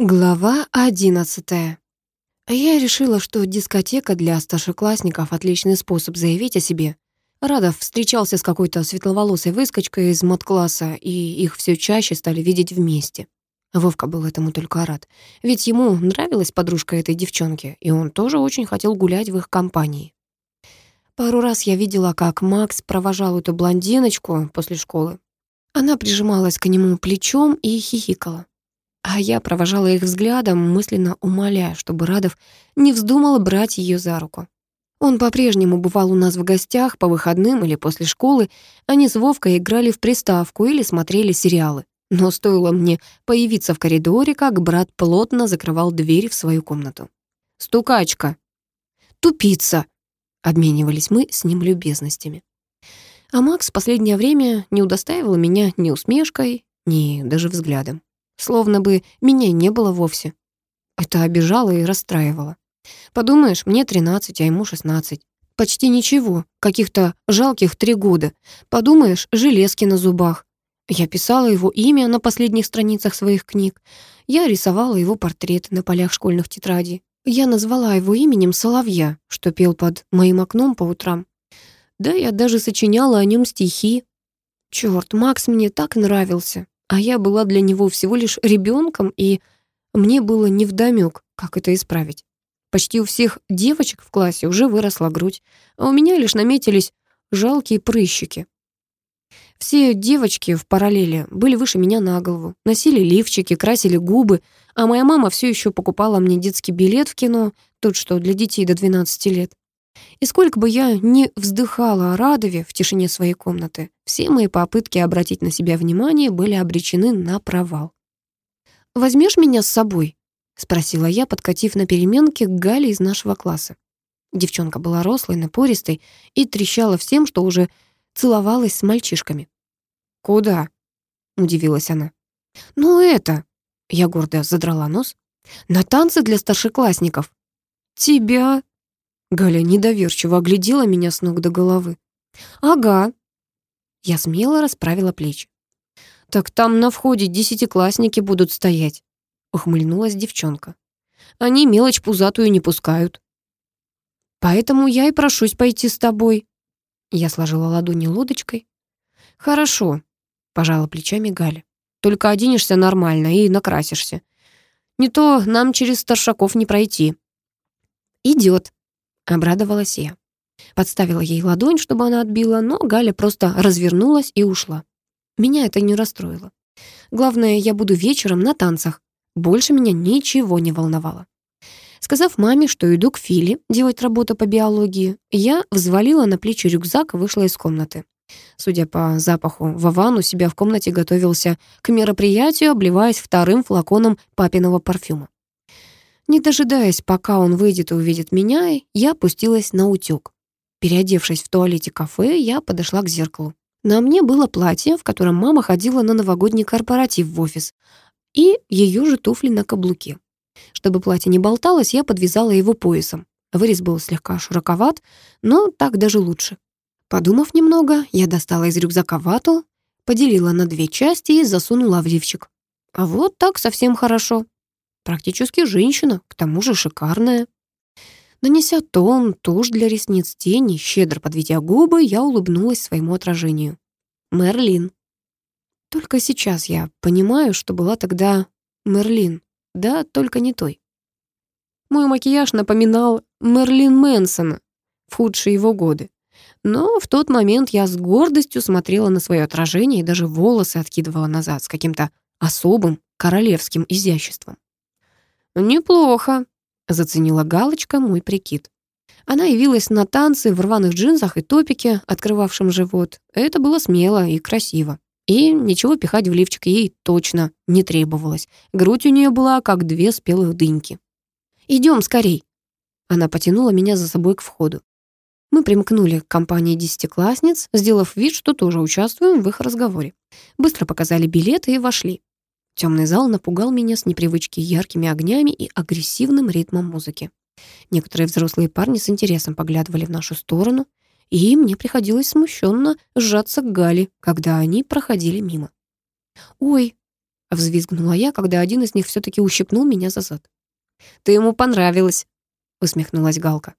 Глава одиннадцатая. Я решила, что дискотека для старшеклассников — отличный способ заявить о себе. Радов встречался с какой-то светловолосой выскочкой из мод-класса, и их все чаще стали видеть вместе. Вовка был этому только рад, ведь ему нравилась подружка этой девчонки, и он тоже очень хотел гулять в их компании. Пару раз я видела, как Макс провожал эту блондиночку после школы. Она прижималась к нему плечом и хихикала. А я провожала их взглядом, мысленно умоляя, чтобы Радов не вздумал брать ее за руку. Он по-прежнему бывал у нас в гостях по выходным или после школы. Они с Вовкой играли в приставку или смотрели сериалы. Но стоило мне появиться в коридоре, как брат плотно закрывал дверь в свою комнату. «Стукачка!» «Тупица!» — обменивались мы с ним любезностями. А Макс в последнее время не удостаивал меня ни усмешкой, ни даже взглядом. Словно бы меня не было вовсе. Это обижало и расстраивало. Подумаешь, мне 13, а ему 16. Почти ничего, каких-то жалких три года. Подумаешь, железки на зубах. Я писала его имя на последних страницах своих книг. Я рисовала его портрет на полях школьных тетрадей. Я назвала его именем Соловья, что пел под моим окном по утрам. Да, я даже сочиняла о нем стихи. Черт, Макс мне так нравился а я была для него всего лишь ребенком, и мне было невдомёк, как это исправить. Почти у всех девочек в классе уже выросла грудь, а у меня лишь наметились жалкие прыщики. Все девочки в параллели были выше меня на голову, носили лифчики, красили губы, а моя мама все еще покупала мне детский билет в кино, тот, что для детей до 12 лет. И сколько бы я ни вздыхала о Радове в тишине своей комнаты, все мои попытки обратить на себя внимание были обречены на провал. «Возьмешь меня с собой?» — спросила я, подкатив на переменке к Гале из нашего класса. Девчонка была рослой, напористой и трещала всем, что уже целовалась с мальчишками. «Куда?» — удивилась она. «Ну это...» — я гордо задрала нос. «На танцы для старшеклассников». «Тебя?» Галя недоверчиво оглядела меня с ног до головы. «Ага». Я смело расправила плечи. «Так там на входе десятиклассники будут стоять», — ухмыльнулась девчонка. «Они мелочь пузатую не пускают». «Поэтому я и прошусь пойти с тобой». Я сложила ладони лодочкой. «Хорошо», — пожала плечами Галя. «Только оденешься нормально и накрасишься. Не то нам через старшаков не пройти». «Идёт», Обрадовалась я. Подставила ей ладонь, чтобы она отбила, но Галя просто развернулась и ушла. Меня это не расстроило. Главное, я буду вечером на танцах. Больше меня ничего не волновало. Сказав маме, что иду к Филе делать работу по биологии, я взвалила на плечи рюкзак и вышла из комнаты. Судя по запаху, Вован у себя в комнате готовился к мероприятию, обливаясь вторым флаконом папиного парфюма. Не дожидаясь, пока он выйдет и увидит меня, я опустилась на утёк. Переодевшись в туалете кафе, я подошла к зеркалу. На мне было платье, в котором мама ходила на новогодний корпоратив в офис, и ее же туфли на каблуке. Чтобы платье не болталось, я подвязала его поясом. Вырез был слегка широковат, но так даже лучше. Подумав немного, я достала из рюкзака вату, поделила на две части и засунула в лифчик. А вот так совсем хорошо. Практически женщина, к тому же шикарная. Нанеся тон, тушь для ресниц, тени, щедро подведя губы, я улыбнулась своему отражению. Мерлин. Только сейчас я понимаю, что была тогда Мерлин, да, только не той. Мой макияж напоминал Мерлин Мэнсона в худшие его годы. Но в тот момент я с гордостью смотрела на свое отражение и даже волосы откидывала назад с каким-то особым королевским изяществом. «Неплохо», — заценила Галочка мой прикид. Она явилась на танцы в рваных джинсах и топике, открывавшем живот. Это было смело и красиво. И ничего пихать в лифчик ей точно не требовалось. Грудь у нее была, как две спелых дыньки. «Идем скорей!» Она потянула меня за собой к входу. Мы примкнули к компании десятиклассниц, сделав вид, что тоже участвуем в их разговоре. Быстро показали билеты и вошли. Темный зал напугал меня с непривычки яркими огнями и агрессивным ритмом музыки. Некоторые взрослые парни с интересом поглядывали в нашу сторону, и мне приходилось смущенно сжаться к Гали, когда они проходили мимо. «Ой!» — Взвизгнула я, когда один из них все-таки ущипнул меня за зад. «Ты ему понравилась», — усмехнулась Галка.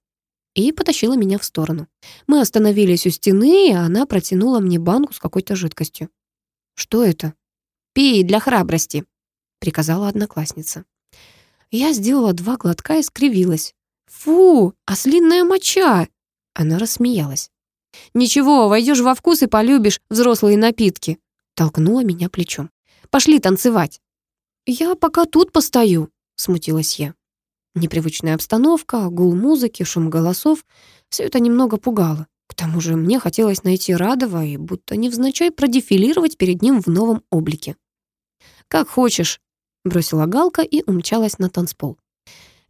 И потащила меня в сторону. Мы остановились у стены, и она протянула мне банку с какой-то жидкостью. «Что это?» «Пей для храбрости», — приказала одноклассница. Я сделала два глотка и скривилась. «Фу, ослинная моча!» Она рассмеялась. «Ничего, войдешь во вкус и полюбишь взрослые напитки», толкнула меня плечом. «Пошли танцевать». «Я пока тут постою», смутилась я. Непривычная обстановка, гул музыки, шум голосов — все это немного пугало. К тому же мне хотелось найти Радова и будто невзначай продефилировать перед ним в новом облике. «Как хочешь», — бросила Галка и умчалась на танцпол.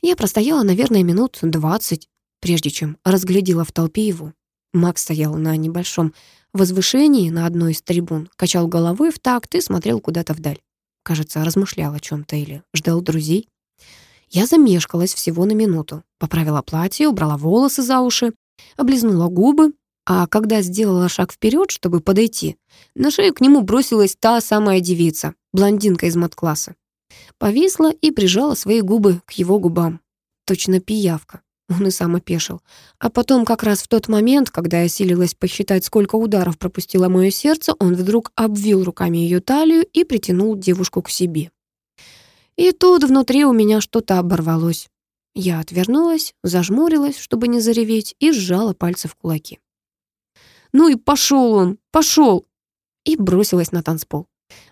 Я простояла, наверное, минут двадцать, прежде чем разглядела в толпе его. Макс стоял на небольшом возвышении на одной из трибун, качал головой в такт и смотрел куда-то вдаль. Кажется, размышлял о чем то или ждал друзей. Я замешкалась всего на минуту, поправила платье, убрала волосы за уши, облизнула губы, а когда сделала шаг вперед, чтобы подойти, на шею к нему бросилась та самая девица, блондинка из мат-класса. Повисла и прижала свои губы к его губам. Точно пиявка. Он и сам опешил. А потом, как раз в тот момент, когда я силилась посчитать, сколько ударов пропустило мое сердце, он вдруг обвил руками ее талию и притянул девушку к себе. И тут внутри у меня что-то оборвалось. Я отвернулась, зажмурилась, чтобы не зареветь, и сжала пальцы в кулаки. «Ну и пошел он, пошел!» И бросилась на танцпол.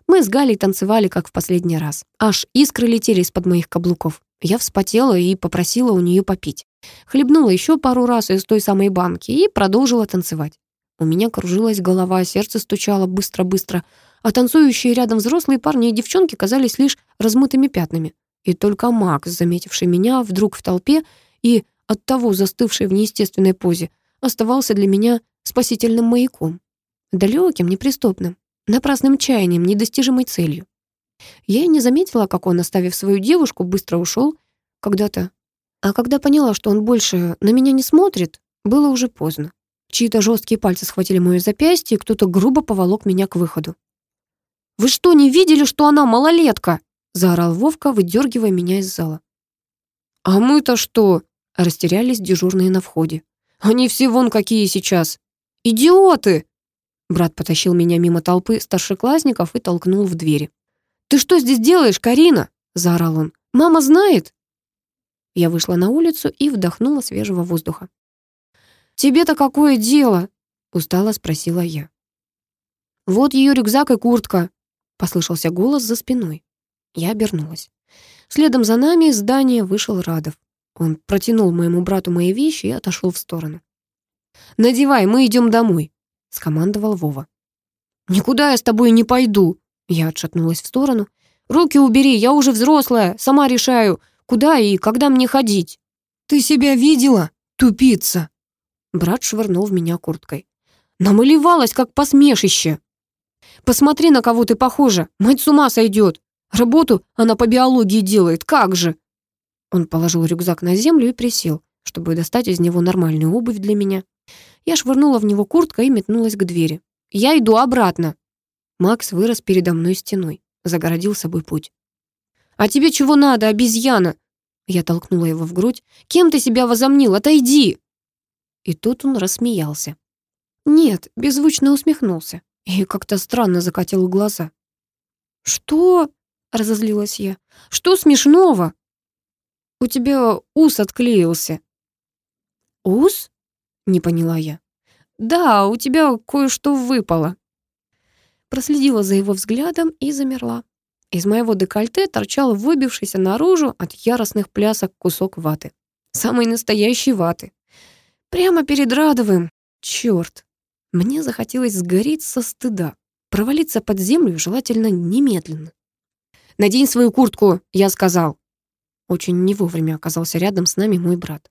Мы с Галей танцевали, как в последний раз. Аж искры летели из-под моих каблуков. Я вспотела и попросила у нее попить. Хлебнула еще пару раз из той самой банки и продолжила танцевать. У меня кружилась голова, сердце стучало быстро-быстро, а танцующие рядом взрослые парни и девчонки казались лишь размытыми пятнами. И только Макс, заметивший меня вдруг в толпе и оттого застывший в неестественной позе, оставался для меня спасительным маяком. Далеким, неприступным, напрасным чаянием, недостижимой целью. Я и не заметила, как он, оставив свою девушку, быстро ушел когда-то. А когда поняла, что он больше на меня не смотрит, было уже поздно. Чьи-то жесткие пальцы схватили моё запястье, и кто-то грубо поволок меня к выходу. «Вы что, не видели, что она малолетка?» — заорал Вовка, выдергивая меня из зала. «А мы-то что?» — растерялись дежурные на входе. «Они все вон какие сейчас! Идиоты!» Брат потащил меня мимо толпы старшеклассников и толкнул в двери. «Ты что здесь делаешь, Карина?» — заорал он. «Мама знает?» Я вышла на улицу и вдохнула свежего воздуха. «Тебе-то какое дело?» — устало спросила я. «Вот ее рюкзак и куртка», — послышался голос за спиной. Я обернулась. Следом за нами из здания вышел Радов. Он протянул моему брату мои вещи и отошел в сторону. «Надевай, мы идем домой», — скомандовал Вова. «Никуда я с тобой не пойду», — я отшатнулась в сторону. «Руки убери, я уже взрослая, сама решаю, куда и когда мне ходить». «Ты себя видела, тупица?» Брат швырнул в меня курткой. «Намалевалась, как посмешище!» «Посмотри, на кого ты похожа! Мать с ума сойдет! Работу она по биологии делает, как же!» Он положил рюкзак на землю и присел, чтобы достать из него нормальную обувь для меня. Я швырнула в него курткой и метнулась к двери. «Я иду обратно!» Макс вырос передо мной стеной, загородил собой путь. «А тебе чего надо, обезьяна?» Я толкнула его в грудь. «Кем ты себя возомнил? Отойди!» И тут он рассмеялся. Нет, беззвучно усмехнулся и как-то странно закатил глаза. «Что?» — разозлилась я. «Что смешного?» «У тебя ус отклеился». «Ус?» — не поняла я. «Да, у тебя кое-что выпало». Проследила за его взглядом и замерла. Из моего декольте торчал выбившийся наружу от яростных плясок кусок ваты. Самой настоящей ваты. Прямо перед Радовым. Чёрт. Мне захотелось сгореть со стыда, провалиться под землю, желательно немедленно. «Надень свою куртку», — я сказал. Очень не вовремя оказался рядом с нами мой брат.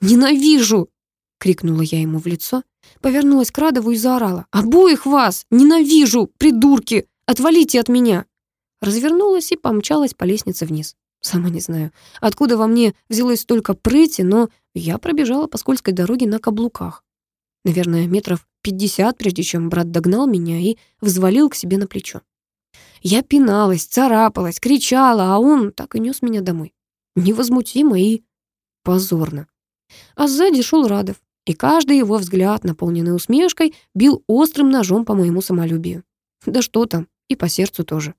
«Ненавижу!» — крикнула я ему в лицо, повернулась к Радову и заорала. «Обоих вас! Ненавижу, придурки! Отвалите от меня!» Развернулась и помчалась по лестнице вниз. Сама не знаю, откуда во мне взялось столько прыти, но я пробежала по скользкой дороге на каблуках. Наверное, метров пятьдесят, прежде чем брат догнал меня и взвалил к себе на плечо. Я пиналась, царапалась, кричала, а он так и нес меня домой. Невозмутимо и позорно. А сзади шел Радов, и каждый его взгляд, наполненный усмешкой, бил острым ножом по моему самолюбию. Да что там, и по сердцу тоже.